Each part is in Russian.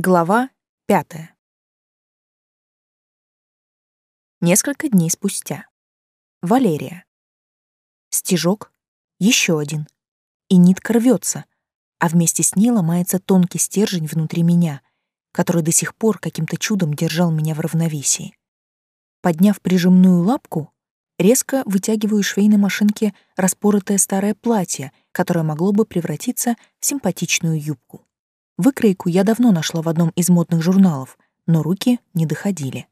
Глава пятая. Несколько дней спустя. Валерия. Стежок, еще один. И нитка рвется, а вместе с ней ломается тонкий стержень внутри меня, который до сих пор каким-то чудом держал меня в равновесии. Подняв прижимную лапку, резко вытягиваю швейной машинки распоротое старое платье, которое могло бы превратиться в симпатичную юбку. Выкройку я давно нашла в одном из модных журналов, но руки не доходили.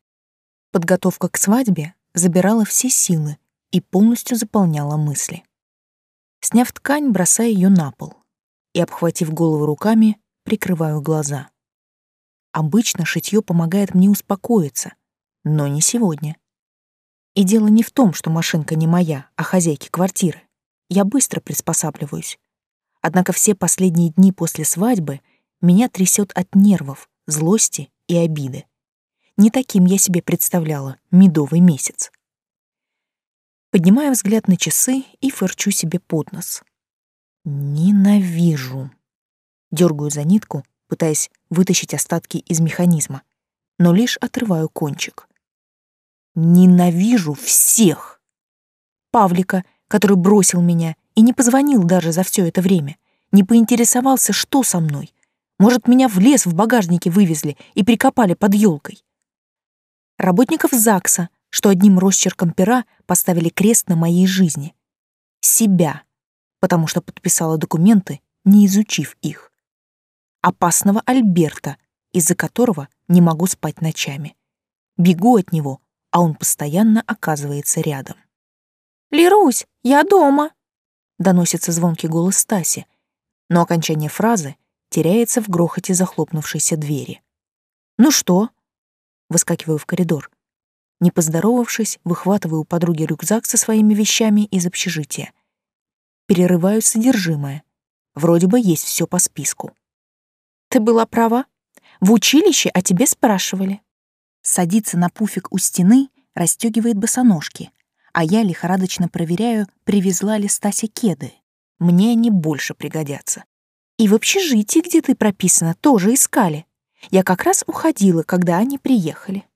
Подготовка к свадьбе забирала все силы и полностью заполняла мысли. Сняв ткань, бросаю ее на пол и, обхватив голову руками, прикрываю глаза. Обычно шитье помогает мне успокоиться, но не сегодня. И дело не в том, что машинка не моя, а хозяйки квартиры. Я быстро приспосабливаюсь. Однако все последние дни после свадьбы — меня трясет от нервов, злости и обиды. Не таким я себе представляла медовый месяц. Поднимаю взгляд на часы и фырчу себе под нос. Ненавижу. Дергаю за нитку, пытаясь вытащить остатки из механизма, но лишь отрываю кончик. Ненавижу всех. Павлика, который бросил меня и не позвонил даже за все это время, не поинтересовался, что со мной, может, меня в лес в багажнике вывезли и прикопали под елкой. Работников ЗАГСа, что одним росчерком пера поставили крест на моей жизни. Себя, потому что подписала документы, не изучив их. Опасного Альберта, из-за которого не могу спать ночами. Бегу от него, а он постоянно оказывается рядом. «Лерусь, я дома!» — доносится звонкий голос Стаси, но окончание фразы теряется в грохоте захлопнувшейся двери. «Ну что?» Выскакиваю в коридор. Не поздоровавшись, выхватываю у подруги рюкзак со своими вещами из общежития. Перерываю содержимое. Вроде бы есть все по списку. «Ты была права. В училище о тебе спрашивали». Садится на пуфик у стены, расстегивает босоножки, а я лихорадочно проверяю, привезла ли Стася кеды. Мне они больше пригодятся. И в общежитии, где ты прописана, тоже искали. Я как раз уходила, когда они приехали.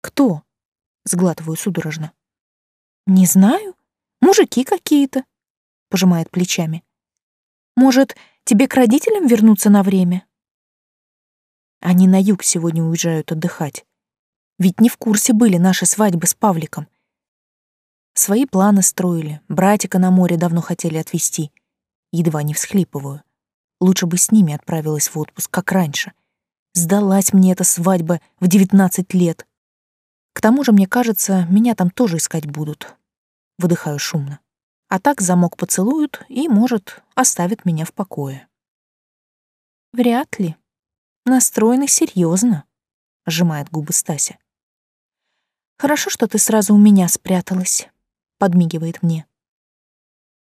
Кто? Сглатываю судорожно. Не знаю. Мужики какие-то. Пожимает плечами. Может, тебе к родителям вернуться на время? Они на юг сегодня уезжают отдыхать. Ведь не в курсе были наши свадьбы с Павликом. Свои планы строили, братика на море давно хотели отвезти. Едва не всхлипываю. Лучше бы с ними отправилась в отпуск, как раньше. Сдалась мне эта свадьба в девятнадцать лет. К тому же, мне кажется, меня там тоже искать будут. Выдыхаю шумно. А так замок поцелуют и, может, оставят меня в покое. Вряд ли. Настроены серьезно, сжимает губы Стася. Хорошо, что ты сразу у меня спряталась, подмигивает мне.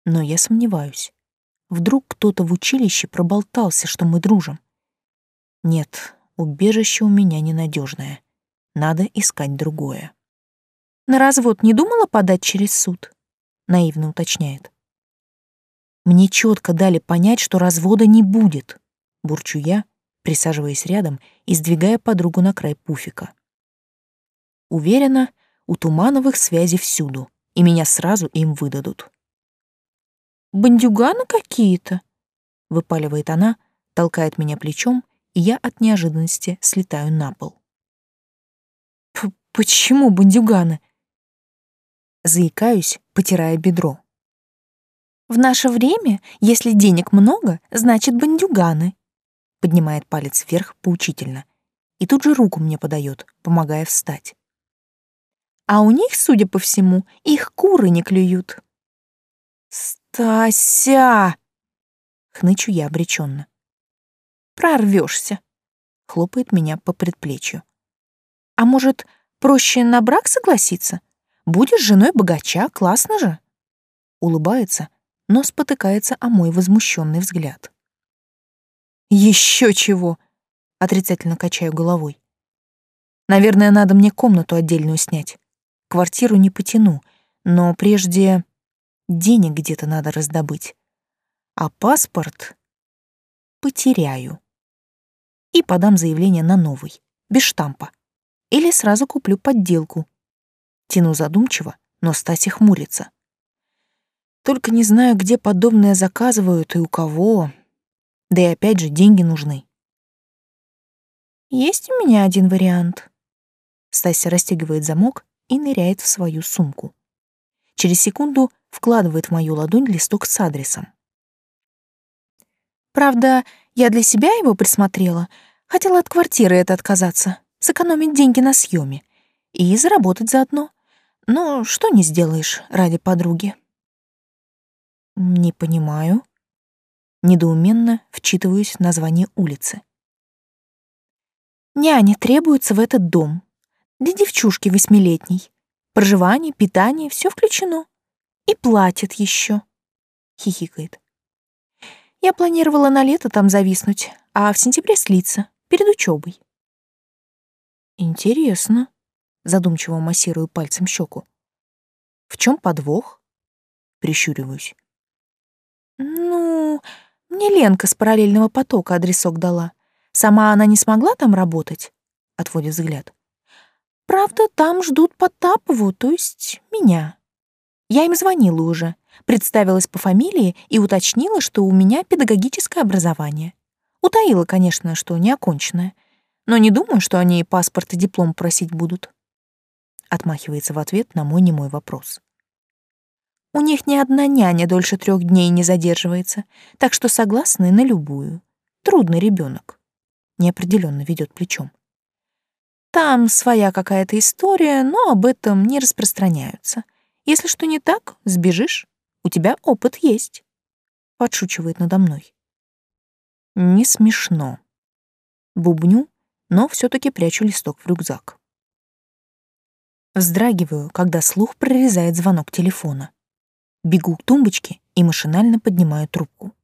Но я сомневаюсь. Вдруг кто-то в училище проболтался, что мы дружим. Нет, убежище у меня ненадежное. Надо искать другое. На развод не думала подать через суд? Наивно уточняет. Мне четко дали понять, что развода не будет, бурчу я, присаживаясь рядом и сдвигая подругу на край пуфика. Уверена, у Тумановых связи всюду, и меня сразу им выдадут. Бандюганы какие-то, выпаливает она, толкает меня плечом, и я от неожиданности слетаю на пол. П почему бандюганы? Заикаюсь, потирая бедро. В наше время, если денег много, значит бандюганы. Поднимает палец вверх поучительно и тут же руку мне подает, помогая встать. А у них, судя по всему, их куры не клюют. «Стася!» — хнычу я обреченно. «Прорвешься!» — хлопает меня по предплечью. «А может, проще на брак согласиться? Будешь женой богача, классно же!» Улыбается, но спотыкается о мой возмущенный взгляд. «Еще чего!» — отрицательно качаю головой. «Наверное, надо мне комнату отдельную снять. Квартиру не потяну, но прежде...» денег где-то надо раздобыть. А паспорт потеряю. и подам заявление на новый, без штампа. Или сразу куплю подделку. Тяну задумчиво, но Стася хмурится. Только не знаю, где подобное заказывают и у кого. Да и опять же, деньги нужны. Есть у меня один вариант. Стася расстегивает замок и ныряет в свою сумку. Через секунду вкладывает в мою ладонь листок с адресом. Правда, я для себя его присмотрела. Хотела от квартиры это отказаться, сэкономить деньги на съеме и заработать заодно. Но что не сделаешь ради подруги. Не понимаю. Недоуменно вчитываюсь в название улицы. Няня требуется в этот дом. Для девчушки восьмилетней. Проживание, питание — все включено. И платит еще. Хихикает. Я планировала на лето там зависнуть, а в сентябре слиться, перед учебой. Интересно. Задумчиво массирую пальцем щеку. В чем подвох? Прищуриваюсь. Ну, мне Ленка с параллельного потока адресок дала. Сама она не смогла там работать? Отводит взгляд. Правда, там ждут Потапову, то есть меня. Я им звонила уже, представилась по фамилии и уточнила, что у меня педагогическое образование. Утаила, конечно, что не оконченное, но не думаю, что они паспорт и диплом просить будут. Отмахивается в ответ на мой немой вопрос. У них ни одна няня дольше трех дней не задерживается, так что согласны на любую. Трудный ребенок. Неопределенно ведет плечом. Там своя какая-то история, но об этом не распространяются. Если что не так, сбежишь. У тебя опыт есть. Подшучивает надо мной. Не смешно. Бубню, но все таки прячу листок в рюкзак. Вздрагиваю, когда слух прорезает звонок телефона. Бегу к тумбочке и машинально поднимаю трубку.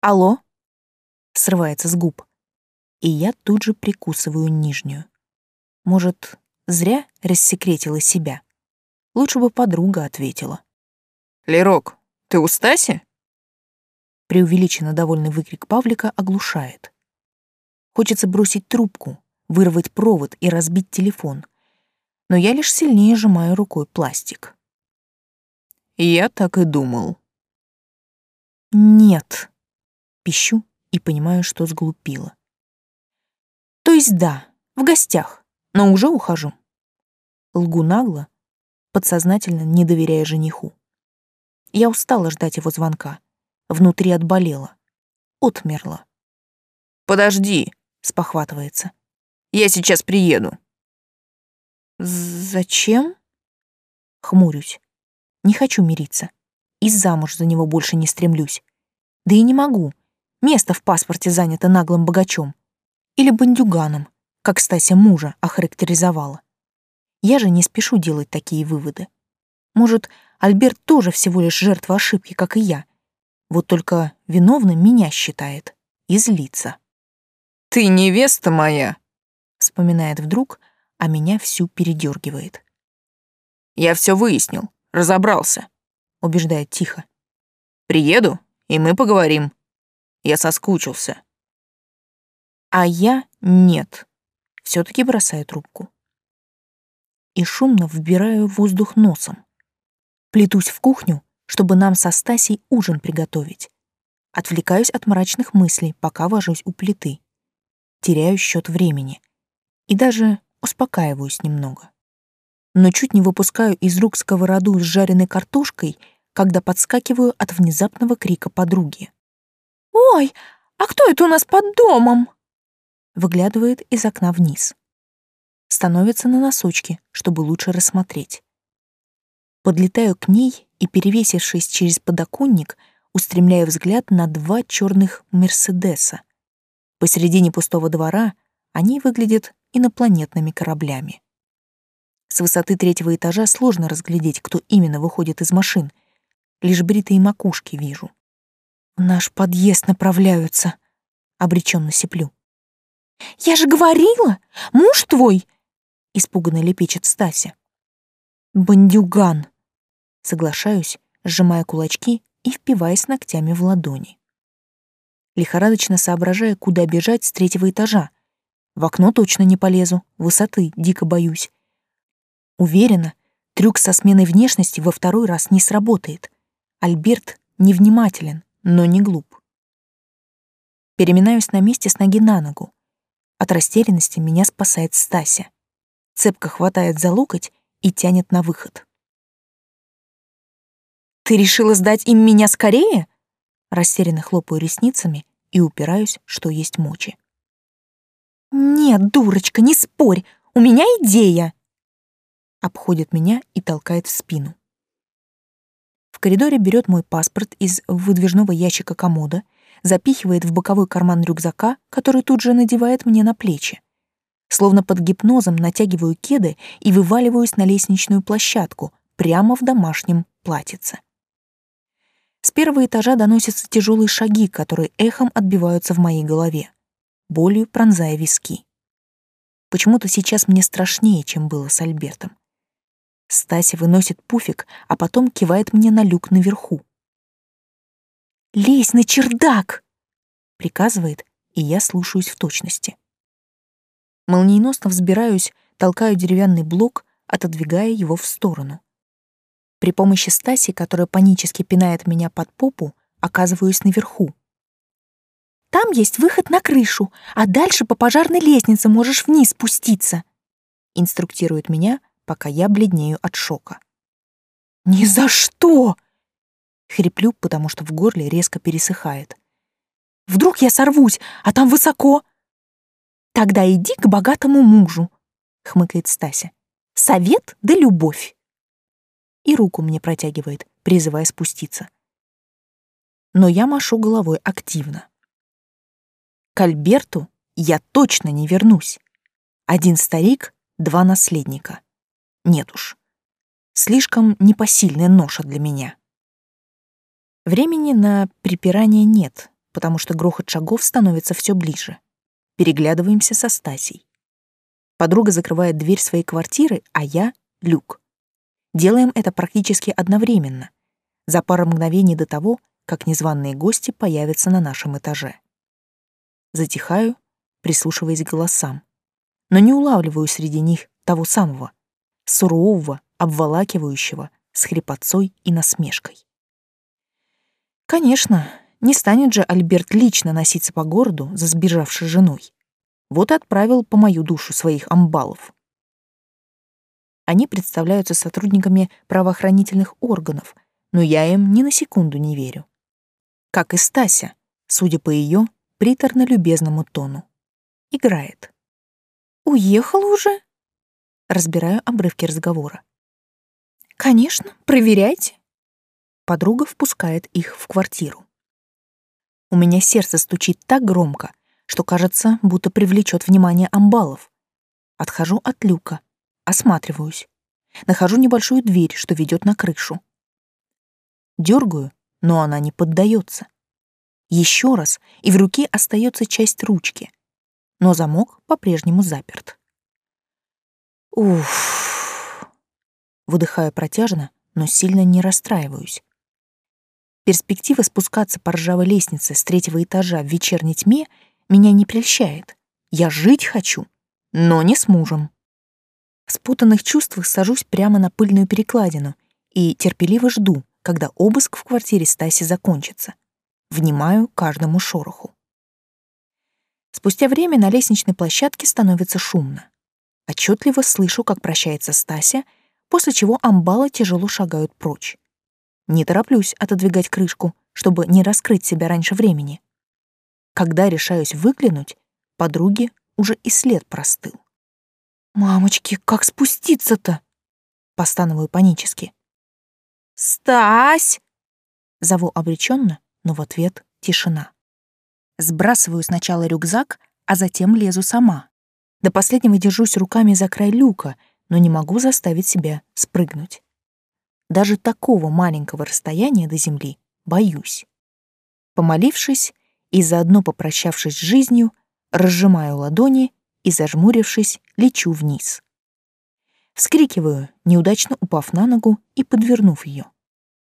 «Алло?» — срывается с губ. И я тут же прикусываю нижнюю. Может, зря рассекретила себя. Лучше бы подруга ответила. «Лерок, ты у Стаси?» Преувеличенно довольный выкрик Павлика оглушает. Хочется бросить трубку, вырвать провод и разбить телефон. Но я лишь сильнее сжимаю рукой пластик. Я так и думал. Нет. Пищу и понимаю, что сглупила. То есть да, в гостях, но уже ухожу. Лгу нагло, подсознательно не доверяя жениху. Я устала ждать его звонка. Внутри отболела. Отмерла. «Подожди», — спохватывается. «Я сейчас приеду». «Зачем?» Хмурюсь. Не хочу мириться. И замуж за него больше не стремлюсь. Да и не могу. Место в паспорте занято наглым богачом. Или бандюганом, как Стася мужа охарактеризовала. Я же не спешу делать такие выводы. Может, Альберт тоже всего лишь жертва ошибки, как и я. Вот только виновным меня считает и злится. «Ты невеста моя!» Вспоминает вдруг, а меня всю передергивает. «Я все выяснил разобрался», — убеждает тихо. «Приеду, и мы поговорим. Я соскучился». А я нет. все таки бросаю трубку. И шумно вбираю воздух носом. Плетусь в кухню, чтобы нам со Стасей ужин приготовить. Отвлекаюсь от мрачных мыслей, пока вожусь у плиты. Теряю счет времени. И даже успокаиваюсь немного но чуть не выпускаю из рук сковороду с жареной картошкой, когда подскакиваю от внезапного крика подруги. «Ой, а кто это у нас под домом?» Выглядывает из окна вниз. Становится на носочки, чтобы лучше рассмотреть. Подлетаю к ней и, перевесившись через подоконник, устремляю взгляд на два черных «Мерседеса». Посередине пустого двора они выглядят инопланетными кораблями. С высоты третьего этажа сложно разглядеть, кто именно выходит из машин. Лишь бритые макушки вижу. Наш подъезд направляются. Обреченно сиплю. «Я же говорила! Муж твой!» Испуганно лепечет Стася. «Бандюган!» Соглашаюсь, сжимая кулачки и впиваясь ногтями в ладони. лихорадочно соображая, куда бежать с третьего этажа. В окно точно не полезу, высоты дико боюсь. Уверена, трюк со сменой внешности во второй раз не сработает. Альберт невнимателен, но не глуп. Переминаюсь на месте с ноги на ногу. От растерянности меня спасает Стася. Цепко хватает за локоть и тянет на выход. «Ты решила сдать им меня скорее?» Растерянно хлопаю ресницами и упираюсь, что есть мочи. «Нет, дурочка, не спорь, у меня идея!» Обходит меня и толкает в спину. В коридоре берет мой паспорт из выдвижного ящика комода, запихивает в боковой карман рюкзака, который тут же надевает мне на плечи. Словно под гипнозом натягиваю кеды и вываливаюсь на лестничную площадку, прямо в домашнем платьице. С первого этажа доносятся тяжелые шаги, которые эхом отбиваются в моей голове, болью пронзая виски. Почему-то сейчас мне страшнее, чем было с Альбертом. Стася выносит пуфик, а потом кивает мне на люк наверху. «Лезь на чердак!» — приказывает, и я слушаюсь в точности. Молниеносно взбираюсь, толкаю деревянный блок, отодвигая его в сторону. При помощи Стаси, которая панически пинает меня под попу, оказываюсь наверху. «Там есть выход на крышу, а дальше по пожарной лестнице можешь вниз спуститься», инструктирует меня, пока я бледнею от шока. «Ни за что!» Хриплю, потому что в горле резко пересыхает. «Вдруг я сорвусь, а там высоко!» «Тогда иди к богатому мужу», — хмыкает Стася. «Совет да любовь!» И руку мне протягивает, призывая спуститься. Но я машу головой активно. К Альберту я точно не вернусь. Один старик, два наследника. Нет уж. Слишком непосильная ноша для меня. Времени на припирание нет, потому что грохот шагов становится все ближе. Переглядываемся со Стасей. Подруга закрывает дверь своей квартиры, а я — люк. Делаем это практически одновременно, за пару мгновений до того, как незваные гости появятся на нашем этаже. Затихаю, прислушиваясь к голосам, но не улавливаю среди них того самого, сурового, обволакивающего, с хрипотцой и насмешкой. Конечно, не станет же Альберт лично носиться по городу за сбежавшей женой. Вот и отправил по мою душу своих амбалов. Они представляются сотрудниками правоохранительных органов, но я им ни на секунду не верю. Как и Стася, судя по ее приторно-любезному тону. Играет. «Уехал уже?» Разбираю обрывки разговора. «Конечно, проверяйте» подруга впускает их в квартиру. У меня сердце стучит так громко, что кажется, будто привлечет внимание амбалов. Отхожу от люка, осматриваюсь. Нахожу небольшую дверь, что ведет на крышу. Дергаю, но она не поддается. Еще раз, и в руке остается часть ручки, но замок по-прежнему заперт. Уф. Выдыхаю протяжно, но сильно не расстраиваюсь. Перспектива спускаться по ржавой лестнице с третьего этажа в вечерней тьме меня не прельщает. Я жить хочу, но не с мужем. В спутанных чувствах сажусь прямо на пыльную перекладину и терпеливо жду, когда обыск в квартире Стаси закончится. Внимаю каждому шороху. Спустя время на лестничной площадке становится шумно. Отчетливо слышу, как прощается Стася, после чего амбалы тяжело шагают прочь. Не тороплюсь отодвигать крышку, чтобы не раскрыть себя раньше времени. Когда решаюсь выглянуть, подруги уже и след простыл. «Мамочки, как спуститься-то?» Постановую панически. «Стась!» Зову обреченно, но в ответ тишина. Сбрасываю сначала рюкзак, а затем лезу сама. До последнего держусь руками за край люка, но не могу заставить себя спрыгнуть. Даже такого маленького расстояния до земли боюсь. Помолившись и заодно попрощавшись с жизнью, разжимаю ладони и, зажмурившись, лечу вниз. Вскрикиваю, неудачно упав на ногу и подвернув ее.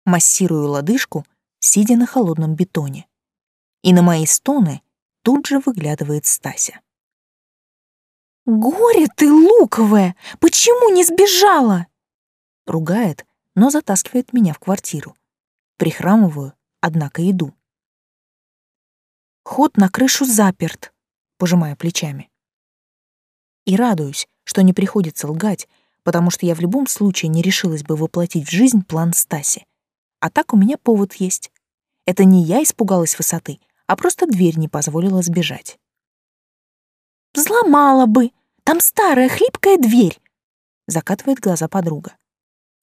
Массирую лодыжку, сидя на холодном бетоне. И на мои стоны тут же выглядывает Стася. «Горе ты, луковая! Почему не сбежала?» Ругает, но затаскивает меня в квартиру. Прихрамываю, однако иду. Ход на крышу заперт, пожимая плечами. И радуюсь, что не приходится лгать, потому что я в любом случае не решилась бы воплотить в жизнь план Стаси. А так у меня повод есть. Это не я испугалась высоты, а просто дверь не позволила сбежать. «Взломала бы! Там старая хлипкая дверь!» Закатывает глаза подруга.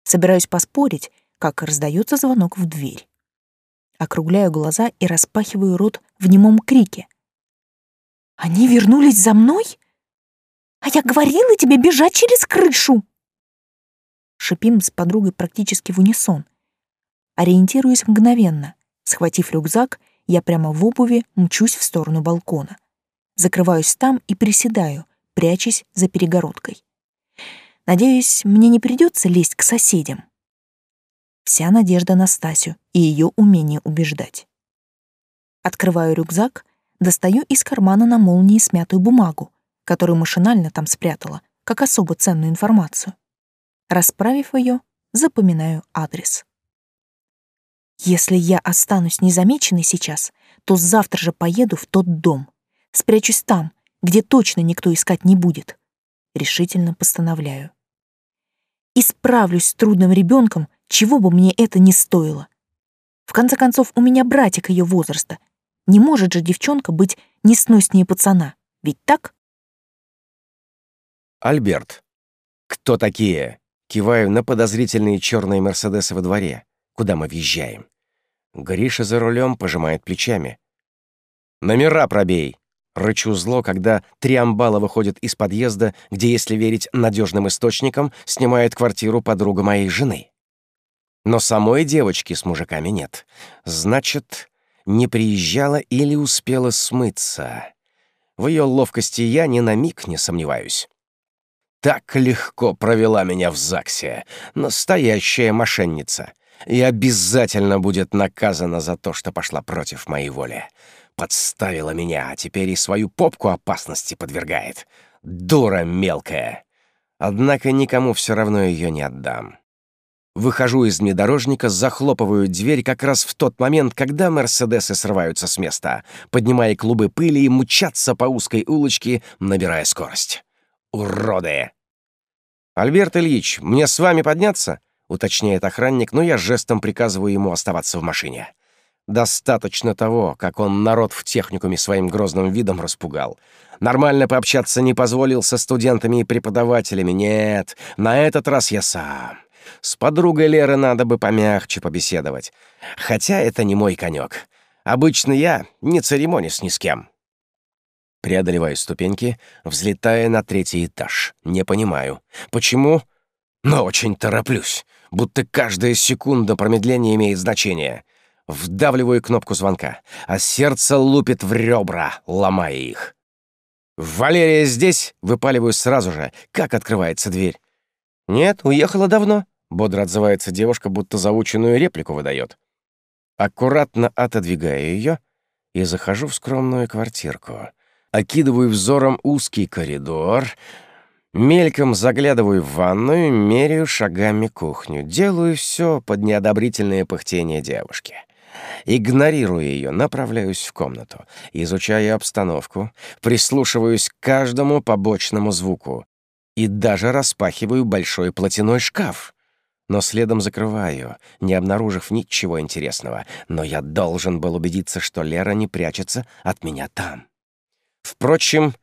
Собираюсь поспорить, как раздается звонок в дверь. Округляю глаза и распахиваю рот в немом крике. «Они вернулись за мной? А я говорила тебе бежать через крышу!» Шипим с подругой практически в унисон. Ориентируюсь мгновенно. Схватив рюкзак, я прямо в обуви мчусь в сторону балкона. Закрываюсь там и приседаю, прячась за перегородкой. Надеюсь, мне не придется лезть к соседям. Вся надежда на Стасю и ее умение убеждать. Открываю рюкзак, достаю из кармана на молнии смятую бумагу, которую машинально там спрятала, как особо ценную информацию. Расправив ее, запоминаю адрес. Если я останусь незамеченной сейчас, то завтра же поеду в тот дом. Спрячусь там, где точно никто искать не будет. Решительно постановляю. И справлюсь с трудным ребенком чего бы мне это ни стоило. В конце концов, у меня братик ее возраста. Не может же девчонка быть несноснее пацана. Ведь так? Альберт. Кто такие? Киваю на подозрительные черные Мерседесы во дворе, куда мы въезжаем. Гриша за рулем пожимает плечами. «Номера пробей!» Рычу зло, когда три амбала выходят из подъезда, где, если верить надежным источникам, снимает квартиру подруга моей жены. Но самой девочки с мужиками нет. Значит, не приезжала или успела смыться. В ее ловкости я ни на миг не сомневаюсь. Так легко провела меня в ЗАГСе. Настоящая мошенница. И обязательно будет наказана за то, что пошла против моей воли. Подставила меня, а теперь и свою попку опасности подвергает. Дура мелкая. Однако никому все равно ее не отдам. Выхожу из внедорожника, захлопываю дверь как раз в тот момент, когда «Мерседесы» срываются с места, поднимая клубы пыли и мчатся по узкой улочке, набирая скорость. Уроды! «Альберт Ильич, мне с вами подняться?» — уточняет охранник, но я жестом приказываю ему оставаться в машине. Достаточно того, как он народ в техникуме своим грозным видом распугал. Нормально пообщаться не позволил со студентами и преподавателями. Нет, на этот раз я сам. С подругой Леры надо бы помягче побеседовать. Хотя это не мой конек. Обычно я не церемонюсь ни с кем. Преодолеваю ступеньки, взлетая на третий этаж. Не понимаю. Почему? Но очень тороплюсь. Будто каждая секунда промедления имеет значение. Вдавливаю кнопку звонка, а сердце лупит в ребра, ломая их. «Валерия здесь?» — выпаливаю сразу же, как открывается дверь. «Нет, уехала давно», Бодро отзывается девушка, будто заученную реплику выдает. Аккуратно отодвигаю ее и захожу в скромную квартирку. Окидываю взором узкий коридор, мельком заглядываю в ванную, меряю шагами кухню. Делаю все под неодобрительное пыхтение девушки. Игнорирую ее, направляюсь в комнату, изучаю обстановку, прислушиваюсь к каждому побочному звуку и даже распахиваю большой платяной шкаф но следом закрываю, не обнаружив ничего интересного. Но я должен был убедиться, что Лера не прячется от меня там. Впрочем,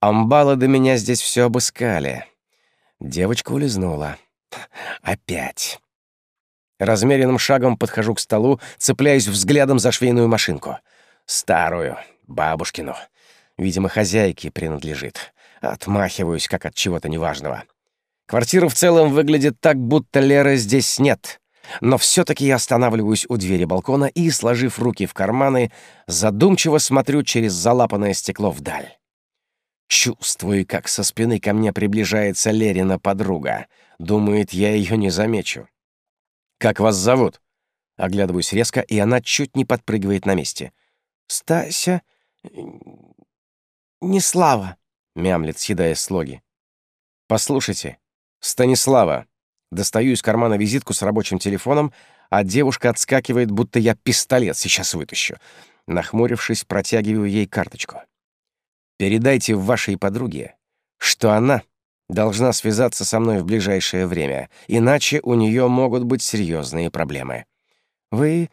амбалы до меня здесь все обыскали. Девочка улизнула. Опять. Размеренным шагом подхожу к столу, цепляюсь взглядом за швейную машинку. Старую, бабушкину. Видимо, хозяйке принадлежит. Отмахиваюсь, как от чего-то неважного. Квартира в целом выглядит так, будто Леры здесь нет. Но все-таки я останавливаюсь у двери балкона и, сложив руки в карманы, задумчиво смотрю через залапанное стекло вдаль. Чувствую, как со спины ко мне приближается Лерина подруга. Думает, я ее не замечу. «Как вас зовут?» Оглядываюсь резко, и она чуть не подпрыгивает на месте. Стася... не Слава, мямлет, съедая слоги. Послушайте, Станислава. Достаю из кармана визитку с рабочим телефоном, а девушка отскакивает, будто я пистолет сейчас вытащу. Нахмурившись, протягиваю ей карточку. Передайте вашей подруге, что она должна связаться со мной в ближайшее время, иначе у нее могут быть серьезные проблемы. «Вы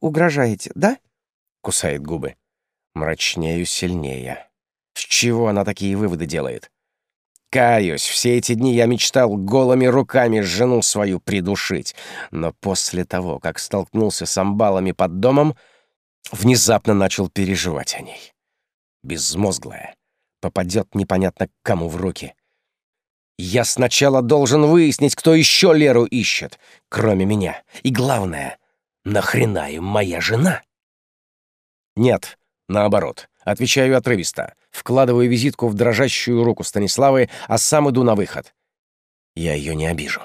угрожаете, да?» — кусает губы. Мрачнею сильнее. С чего она такие выводы делает? Каюсь, все эти дни я мечтал голыми руками жену свою придушить, но после того, как столкнулся с амбалами под домом, внезапно начал переживать о ней. Безмозглая, попадет непонятно кому в руки. Я сначала должен выяснить, кто еще Леру ищет, кроме меня. И главное, нахрена им моя жена? Нет, наоборот, отвечаю отрывисто. Вкладываю визитку в дрожащую руку Станиславы, а сам иду на выход. Я ее не обижу.